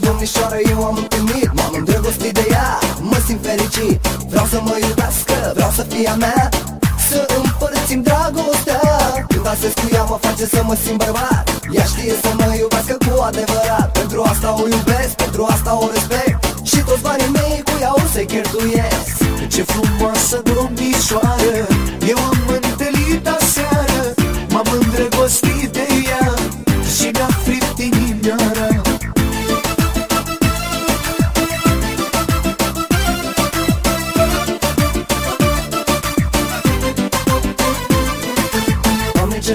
domnișoară eu am întâlnit M-am îndrăgostit de ea, mă simt fericit Vreau să mă iubească, vreau să fie a mea. Să împărțim dragostea Când astăzi cu ea mă face să mă simt bărbat. Ea știe să mă iubească cu adevărat Pentru asta o iubesc, pentru asta o respect. Și toți banii mei cu ea o să-i cheltuiesc. Ce frumoasă domnișoară Eu am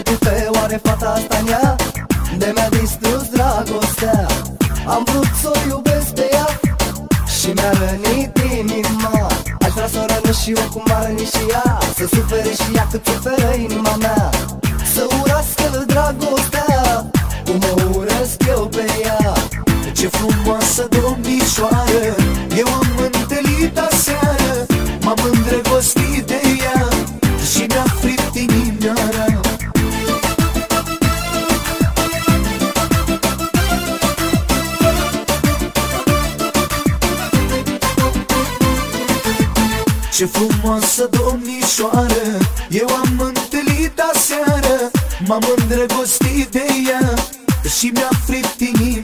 ce pe oare fata asta ea De mi-a distrus dragostea. Am vrut să o iubesc pe ea Și mi-a rănit inima. Aș vrea să o rănesc și eu cum a rănit și ea. Să sufere și ea cât suferă inima mea. Să urască dragostea. Cum o urăsc eu pe ea. Ce frumoasă domnișoară. Eu am întâlnit aseară Ce frumoasă domnișoară Eu am întâlnit aseară M-am îndrăgostit de ea Și mi-a fript inimioara